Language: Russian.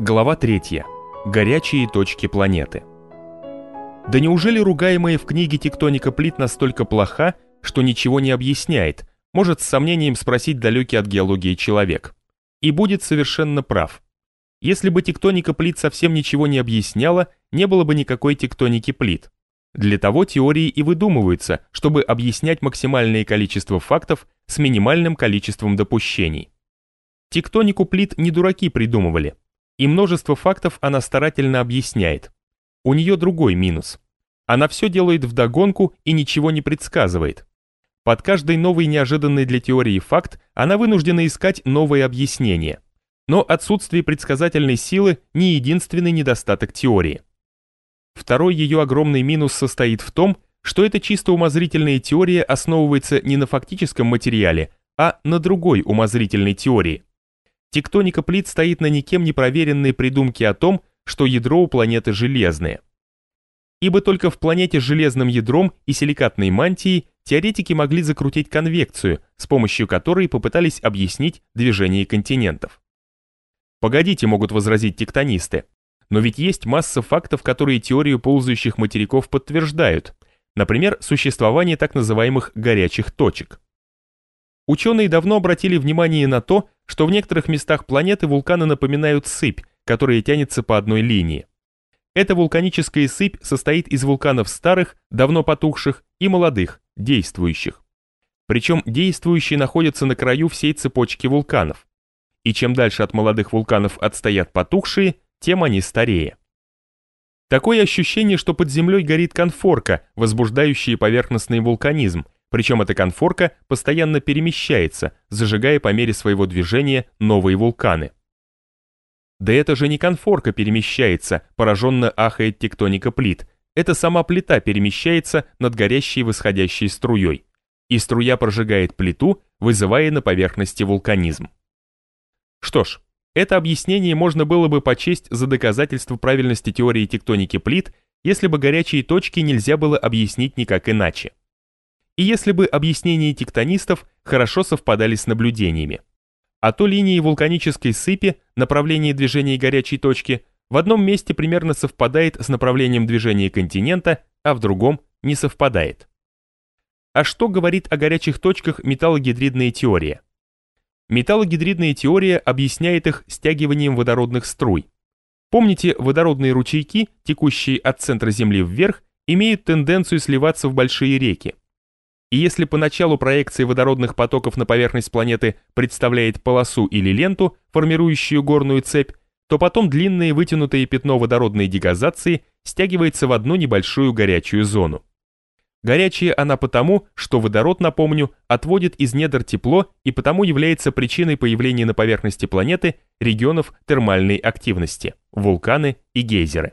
Глава 3. Горячие точки планеты. Да неужели ругаемая в книге тектоника плит настолько плоха, что ничего не объясняет, может с сомнением спросить далекий от геологии человек. И будет совершенно прав. Если бы тектоника плит совсем ничего не объясняла, не было бы никакой тектоники плит. Для того теории и выдумываются, чтобы объяснять максимальное количество фактов с минимальным количеством допущений. Тектонику плит не дураки придумывали – и множество фактов она старательно объясняет. У нее другой минус. Она все делает вдогонку и ничего не предсказывает. Под каждый новый неожиданный для теории факт она вынуждена искать новые объяснения. Но отсутствие предсказательной силы не единственный недостаток теории. Второй ее огромный минус состоит в том, что эта чисто умозрительная теория основывается не на фактическом материале, а на другой умозрительной теории. Тектоника плит стоит на никем не проверенной придумке о том, что ядро у планеты железное. Ибо только в планете с железным ядром и силикатной мантией теоретики могли закрутить конвекцию, с помощью которой попытались объяснить движение континентов. Погодите, могут возразить тектонисты. Но ведь есть масса фактов, которые теорию ползающих материков подтверждают. Например, существование так называемых горячих точек. Ученые давно обратили внимание на то, что в некоторых местах планеты вулканы напоминают сыпь, которая тянется по одной линии. Эта вулканическая сыпь состоит из вулканов старых, давно потухших, и молодых, действующих. Причем действующие находятся на краю всей цепочки вулканов. И чем дальше от молодых вулканов отстоят потухшие, тем они старее. Такое ощущение, что под землей горит конфорка, возбуждающая поверхностный вулканизм, причем эта конфорка постоянно перемещается, зажигая по мере своего движения новые вулканы. Да это же не конфорка перемещается, пораженно ахает тектоника плит. Это сама плита перемещается над горящей восходящей струей. И струя прожигает плиту, вызывая на поверхности вулканизм. Что ж, это объяснение можно было бы почесть за доказательство правильности теории тектоники плит, если бы горячие точки нельзя было объяснить никак иначе и если бы объяснения тектонистов хорошо совпадали с наблюдениями. А то линии вулканической сыпи, направление движения горячей точки, в одном месте примерно совпадает с направлением движения континента, а в другом не совпадает. А что говорит о горячих точках металлогидридная теория? Металлогидридная теория объясняет их стягиванием водородных струй. Помните, водородные ручейки, текущие от центра Земли вверх, имеют тенденцию сливаться в большие реки. И если поначалу проекция водородных потоков на поверхность планеты представляет полосу или ленту, формирующую горную цепь, то потом длинное вытянутое пятно водородной дегазации стягивается в одну небольшую горячую зону. Горячая она потому, что водород, напомню, отводит из недр тепло и потому является причиной появления на поверхности планеты регионов термальной активности, вулканы и гейзеры.